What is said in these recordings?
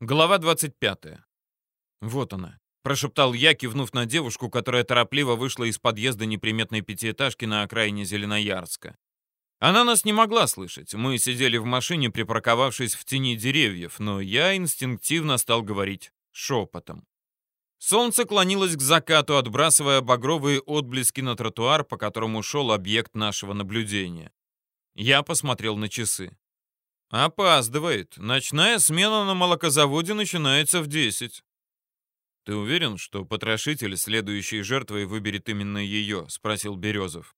Глава 25. Вот она, прошептал я, кивнув на девушку, которая торопливо вышла из подъезда неприметной пятиэтажки на окраине Зеленоярска. Она нас не могла слышать. Мы сидели в машине, припарковавшись в тени деревьев, но я инстинктивно стал говорить шепотом. Солнце клонилось к закату, отбрасывая багровые отблески на тротуар, по которому шел объект нашего наблюдения. Я посмотрел на часы. «Опаздывает. Ночная смена на молокозаводе начинается в 10. «Ты уверен, что потрошитель следующей жертвой выберет именно ее?» — спросил Березов.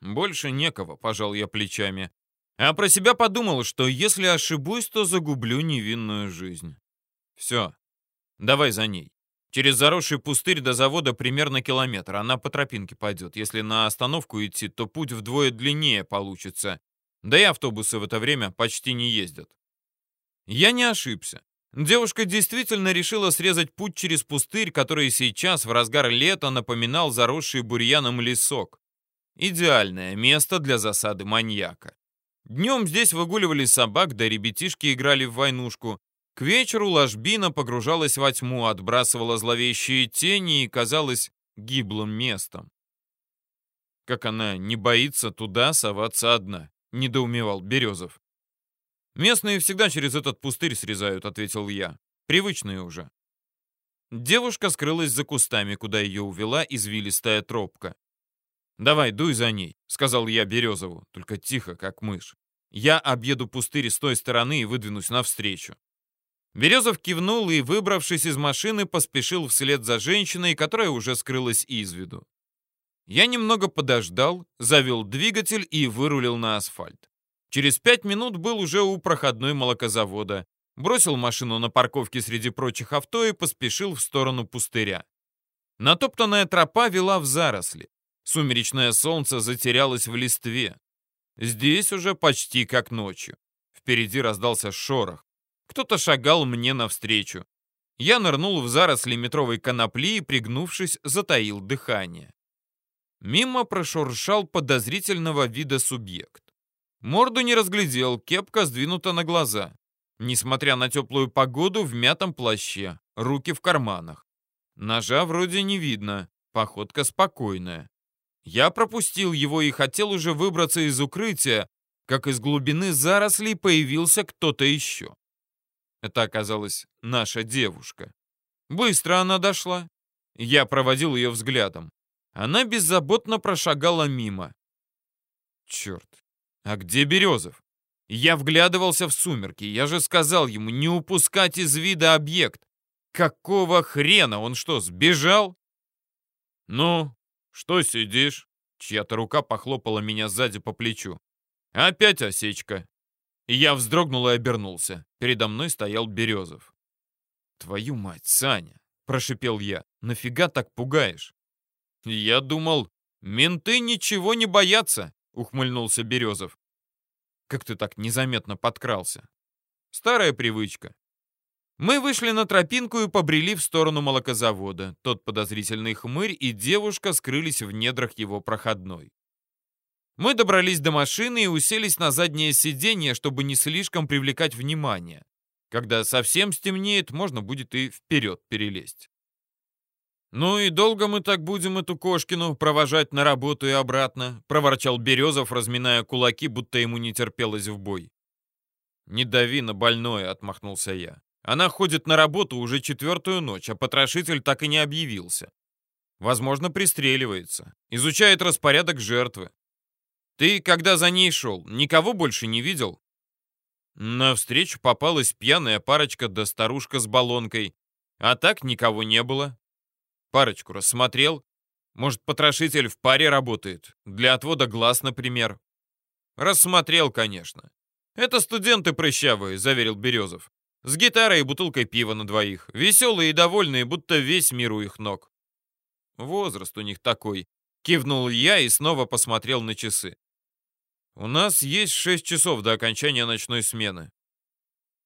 «Больше некого», — пожал я плечами. А про себя подумал, что если ошибусь, то загублю невинную жизнь. «Все. Давай за ней. Через заросший пустырь до завода примерно километр. Она по тропинке пойдет. Если на остановку идти, то путь вдвое длиннее получится. Да и автобусы в это время почти не ездят. Я не ошибся. Девушка действительно решила срезать путь через пустырь, который сейчас, в разгар лета, напоминал заросший бурьяном лесок. Идеальное место для засады маньяка. Днем здесь выгуливали собак, да ребятишки играли в войнушку. К вечеру ложбина погружалась во тьму, отбрасывала зловещие тени и казалась гиблым местом. Как она не боится туда соваться одна. — недоумевал Березов. «Местные всегда через этот пустырь срезают», — ответил я. «Привычные уже». Девушка скрылась за кустами, куда ее увела извилистая тропка. «Давай, дуй за ней», — сказал я Березову, только тихо, как мышь. «Я объеду пустырь с той стороны и выдвинусь навстречу». Березов кивнул и, выбравшись из машины, поспешил вслед за женщиной, которая уже скрылась из виду. Я немного подождал, завел двигатель и вырулил на асфальт. Через пять минут был уже у проходной молокозавода, бросил машину на парковке среди прочих авто и поспешил в сторону пустыря. Натоптанная тропа вела в заросли. Сумеречное солнце затерялось в листве. Здесь уже почти как ночью. Впереди раздался шорох. Кто-то шагал мне навстречу. Я нырнул в заросли метровой конопли и, пригнувшись, затаил дыхание. Мимо прошуршал подозрительного вида субъект. Морду не разглядел, кепка сдвинута на глаза. Несмотря на теплую погоду, в мятом плаще, руки в карманах. Ножа вроде не видно, походка спокойная. Я пропустил его и хотел уже выбраться из укрытия, как из глубины зарослей появился кто-то еще. Это оказалась наша девушка. Быстро она дошла. Я проводил ее взглядом. Она беззаботно прошагала мимо. Черт, а где Березов? Я вглядывался в сумерки. Я же сказал ему не упускать из вида объект. Какого хрена? Он что, сбежал? Ну, что сидишь? Чья-то рука похлопала меня сзади по плечу. Опять осечка. Я вздрогнул и обернулся. Передо мной стоял Березов. «Твою мать, Саня!» — прошипел я. «Нафига так пугаешь?» «Я думал, менты ничего не боятся», — ухмыльнулся Березов. «Как ты так незаметно подкрался?» «Старая привычка». Мы вышли на тропинку и побрели в сторону молокозавода. Тот подозрительный хмырь и девушка скрылись в недрах его проходной. Мы добрались до машины и уселись на заднее сиденье, чтобы не слишком привлекать внимание. Когда совсем стемнеет, можно будет и вперед перелезть. «Ну и долго мы так будем эту Кошкину провожать на работу и обратно?» — проворчал Березов, разминая кулаки, будто ему не терпелось в бой. «Не дави на больное», — отмахнулся я. «Она ходит на работу уже четвертую ночь, а потрошитель так и не объявился. Возможно, пристреливается, изучает распорядок жертвы. Ты, когда за ней шел, никого больше не видел?» Навстречу попалась пьяная парочка да старушка с баллонкой, а так никого не было. Парочку рассмотрел. Может, потрошитель в паре работает? Для отвода глаз, например. Рассмотрел, конечно. Это студенты прыщавые, заверил Березов. С гитарой и бутылкой пива на двоих. Веселые и довольные, будто весь мир у их ног. Возраст у них такой. Кивнул я и снова посмотрел на часы. У нас есть шесть часов до окончания ночной смены.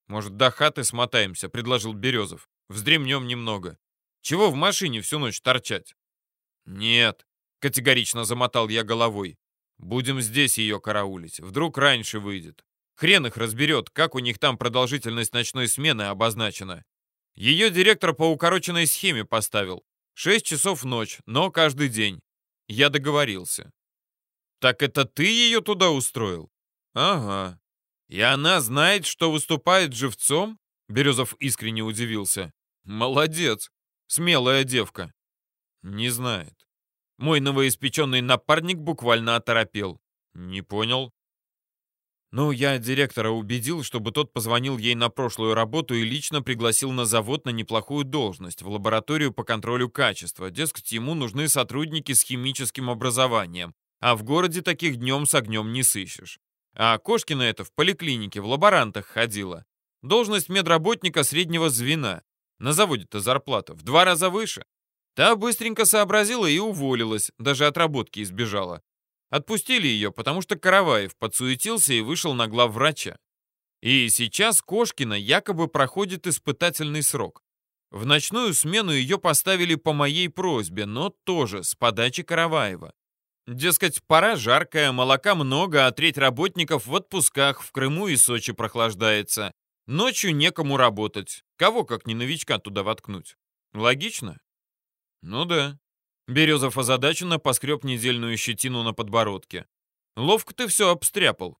Может, до хаты смотаемся, предложил Березов. Вздремнем немного. Чего в машине всю ночь торчать?» «Нет», — категорично замотал я головой. «Будем здесь ее караулить. Вдруг раньше выйдет. Хрен их разберет, как у них там продолжительность ночной смены обозначена. Ее директор по укороченной схеме поставил. Шесть часов ночь, но каждый день. Я договорился. Так это ты ее туда устроил? Ага. И она знает, что выступает живцом? Березов искренне удивился. Молодец. Смелая девка. Не знает. Мой новоиспеченный напарник буквально оторопел. Не понял. Ну, я директора убедил, чтобы тот позвонил ей на прошлую работу и лично пригласил на завод на неплохую должность, в лабораторию по контролю качества. Дескать, ему нужны сотрудники с химическим образованием, а в городе таких днем с огнем не сыщешь. А Кошкина это в поликлинике, в лаборантах ходила. Должность медработника среднего звена. На заводе-то зарплата в два раза выше. Та быстренько сообразила и уволилась, даже отработки избежала. Отпустили ее, потому что Караваев подсуетился и вышел на главврача. И сейчас Кошкина якобы проходит испытательный срок. В ночную смену ее поставили по моей просьбе, но тоже с подачи Караваева. Дескать, пора жаркая, молока много, а треть работников в отпусках, в Крыму и Сочи прохлаждается. Ночью некому работать. Кого, как не новичка, туда воткнуть? Логично? Ну да. Березов озадаченно поскреб недельную щетину на подбородке. «Ловко ты все обстряпал.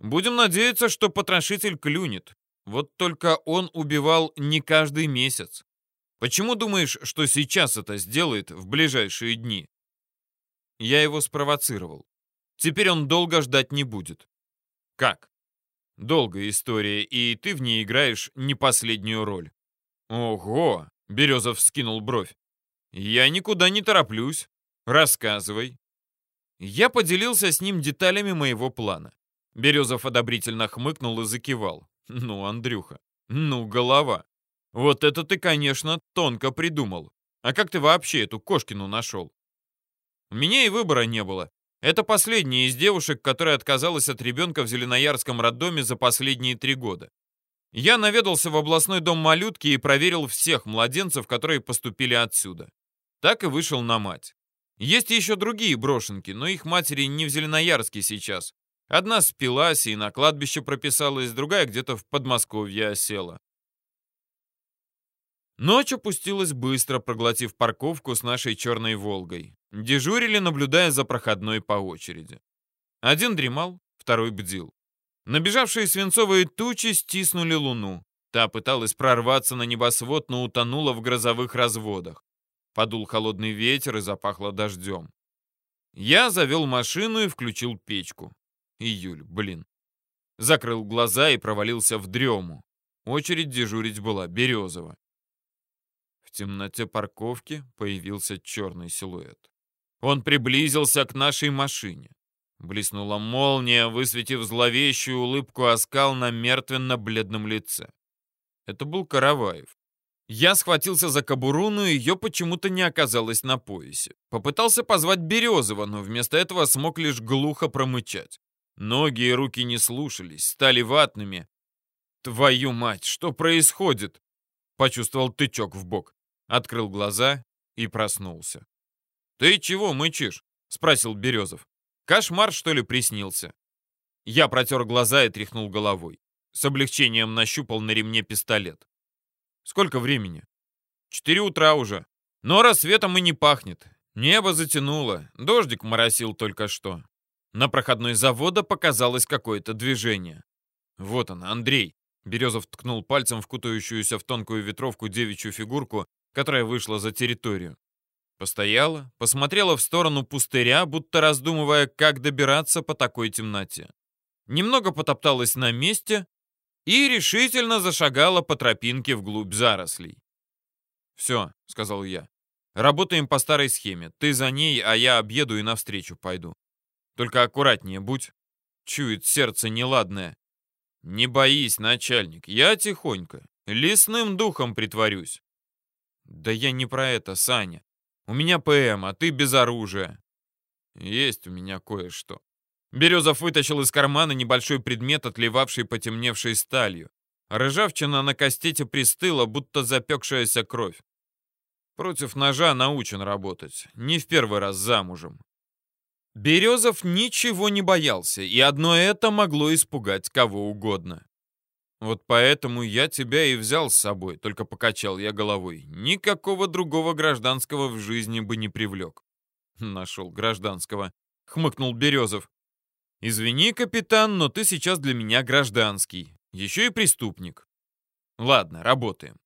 Будем надеяться, что потрошитель клюнет. Вот только он убивал не каждый месяц. Почему думаешь, что сейчас это сделает в ближайшие дни?» Я его спровоцировал. Теперь он долго ждать не будет. Как? Долгая история, и ты в ней играешь не последнюю роль. Ого! Березов вскинул бровь. «Я никуда не тороплюсь. Рассказывай». Я поделился с ним деталями моего плана. Березов одобрительно хмыкнул и закивал. «Ну, Андрюха, ну, голова. Вот это ты, конечно, тонко придумал. А как ты вообще эту Кошкину нашел?» У меня и выбора не было. Это последняя из девушек, которая отказалась от ребенка в Зеленоярском роддоме за последние три года. Я наведался в областной дом малютки и проверил всех младенцев, которые поступили отсюда. Так и вышел на мать. Есть еще другие брошенки, но их матери не в Зеленоярске сейчас. Одна спилась и на кладбище прописалась, другая где-то в Подмосковье осела. Ночь опустилась быстро, проглотив парковку с нашей черной «Волгой». Дежурили, наблюдая за проходной по очереди. Один дремал, второй бдил. Набежавшие свинцовые тучи стиснули луну. Та пыталась прорваться на небосвод, но утонула в грозовых разводах. Подул холодный ветер и запахло дождем. Я завел машину и включил печку. Июль, блин. Закрыл глаза и провалился в дрему. Очередь дежурить была Березова. В темноте парковки появился черный силуэт. Он приблизился к нашей машине. Блеснула молния, высветив зловещую улыбку оскал на мертвенно-бледном лице. Это был Караваев. Я схватился за кобуру, но ее почему-то не оказалось на поясе. Попытался позвать Березова, но вместо этого смог лишь глухо промычать. Ноги и руки не слушались, стали ватными. «Твою мать, что происходит?» Почувствовал тычок в бок, открыл глаза и проснулся. «Ты чего мычишь?» — спросил Березов. «Кошмар, что ли, приснился?» Я протер глаза и тряхнул головой. С облегчением нащупал на ремне пистолет. Сколько времени? Четыре утра уже. Но рассветом и не пахнет. Небо затянуло, дождик моросил только что. На проходной завода показалось какое-то движение. Вот он, Андрей. Березов ткнул пальцем в кутающуюся в тонкую ветровку девичью фигурку, которая вышла за территорию. Постояла, посмотрела в сторону пустыря, будто раздумывая, как добираться по такой темноте. Немного потопталась на месте, и решительно зашагала по тропинке вглубь зарослей. «Все», — сказал я, — «работаем по старой схеме. Ты за ней, а я объеду и навстречу пойду. Только аккуратнее будь. Чует сердце неладное. Не боись, начальник, я тихонько, лесным духом притворюсь». «Да я не про это, Саня. У меня ПМ, а ты без оружия». «Есть у меня кое-что». Березов вытащил из кармана небольшой предмет, отливавший потемневшей сталью. Рыжавчина на кастете пристыла, будто запекшаяся кровь. Против ножа научен работать. Не в первый раз замужем. Березов ничего не боялся, и одно это могло испугать кого угодно. Вот поэтому я тебя и взял с собой, только покачал я головой. Никакого другого гражданского в жизни бы не привлек. Нашел гражданского, хмыкнул Березов. Извини, капитан, но ты сейчас для меня гражданский. Еще и преступник. Ладно, работаем.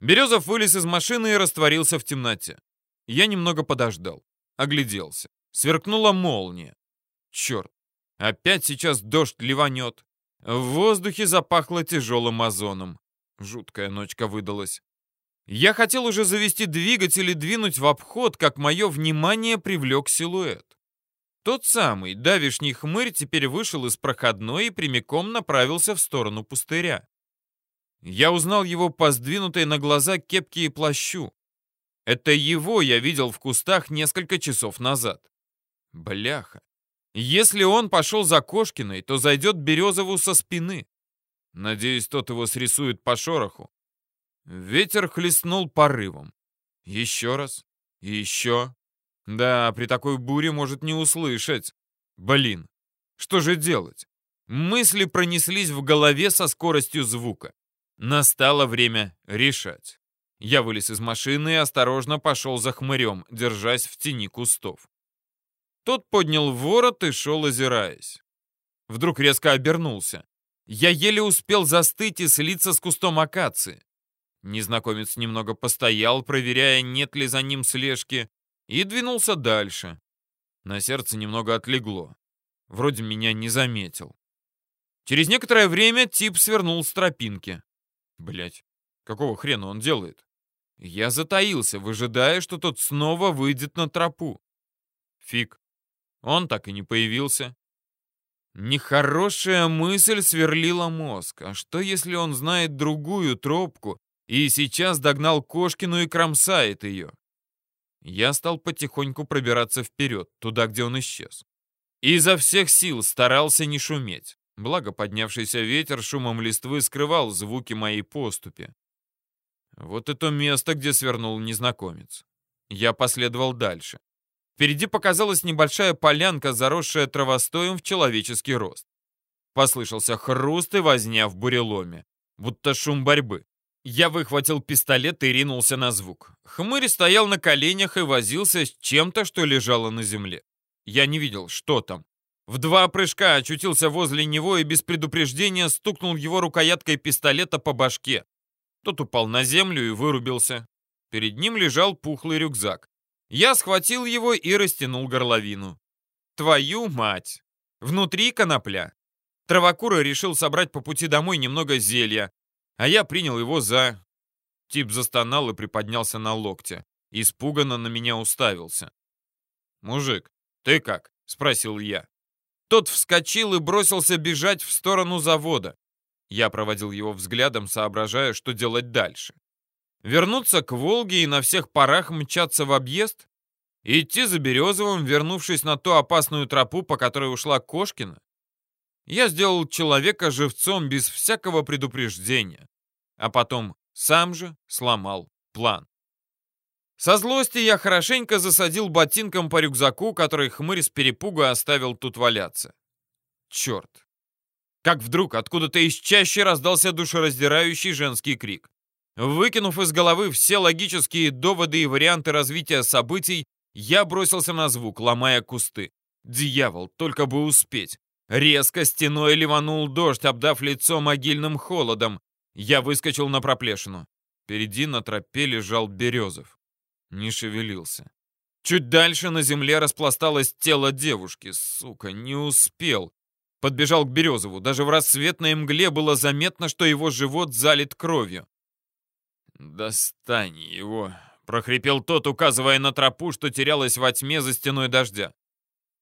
Березов вылез из машины и растворился в темноте. Я немного подождал, огляделся. Сверкнула молния. Черт, опять сейчас дождь ливанет. В воздухе запахло тяжелым озоном. Жуткая ночка выдалась. Я хотел уже завести двигатель и двинуть в обход, как мое внимание привлек силуэт. Тот самый давишний хмырь теперь вышел из проходной и прямиком направился в сторону пустыря. Я узнал его по сдвинутой на глаза кепке и плащу. Это его я видел в кустах несколько часов назад. Бляха. Если он пошел за Кошкиной, то зайдет Березову со спины. Надеюсь, тот его срисует по шороху. Ветер хлестнул порывом. Еще раз. И еще. Да, при такой буре может не услышать. Блин, что же делать? Мысли пронеслись в голове со скоростью звука. Настало время решать. Я вылез из машины и осторожно пошел за хмырем, держась в тени кустов. Тот поднял ворот и шел, озираясь. Вдруг резко обернулся. Я еле успел застыть и слиться с кустом акации. Незнакомец немного постоял, проверяя, нет ли за ним слежки, и двинулся дальше. На сердце немного отлегло. Вроде меня не заметил. Через некоторое время тип свернул с тропинки. Блять, какого хрена он делает? Я затаился, выжидая, что тот снова выйдет на тропу. Фиг. Он так и не появился. Нехорошая мысль сверлила мозг. А что, если он знает другую тропку и сейчас догнал Кошкину и кромсает ее? Я стал потихоньку пробираться вперед, туда, где он исчез. Изо всех сил старался не шуметь. Благо поднявшийся ветер шумом листвы скрывал звуки моей поступи. Вот это место, где свернул незнакомец. Я последовал дальше. Впереди показалась небольшая полянка, заросшая травостоем в человеческий рост. Послышался хруст и возня в буреломе, будто шум борьбы. Я выхватил пистолет и ринулся на звук. Хмырь стоял на коленях и возился с чем-то, что лежало на земле. Я не видел, что там. В два прыжка очутился возле него и без предупреждения стукнул его рукояткой пистолета по башке. Тот упал на землю и вырубился. Перед ним лежал пухлый рюкзак. Я схватил его и растянул горловину. Твою мать! Внутри конопля. Травокура решил собрать по пути домой немного зелья, а я принял его за... Тип застонал и приподнялся на локте. Испуганно на меня уставился. «Мужик, ты как?» — спросил я. Тот вскочил и бросился бежать в сторону завода. Я проводил его взглядом, соображая, что делать дальше. Вернуться к Волге и на всех парах мчаться в объезд? Идти за Березовым, вернувшись на ту опасную тропу, по которой ушла Кошкина? Я сделал человека живцом без всякого предупреждения, а потом сам же сломал план. Со злости я хорошенько засадил ботинком по рюкзаку, который хмырь с перепугу оставил тут валяться. Черт! Как вдруг откуда-то из чаще раздался душераздирающий женский крик. Выкинув из головы все логические доводы и варианты развития событий, я бросился на звук, ломая кусты. Дьявол, только бы успеть. Резко стеной ливанул дождь, обдав лицо могильным холодом. Я выскочил на проплешину. Впереди на тропе лежал Березов. Не шевелился. Чуть дальше на земле распласталось тело девушки. Сука, не успел. Подбежал к Березову. Даже в рассветной мгле было заметно, что его живот залит кровью. «Достань его!» — прохрипел тот, указывая на тропу, что терялась во тьме за стеной дождя.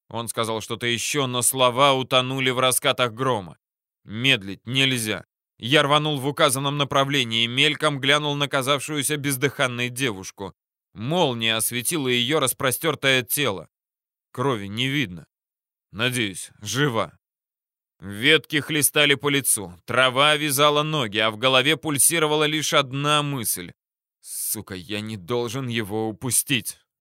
Он сказал что-то еще, но слова утонули в раскатах грома. Медлить нельзя. Я рванул в указанном направлении, мельком глянул на казавшуюся бездыханной девушку. Молния осветила ее распростертое тело. Крови не видно. Надеюсь, жива. Ветки хлестали по лицу, трава вязала ноги, а в голове пульсировала лишь одна мысль. Сука, я не должен его упустить.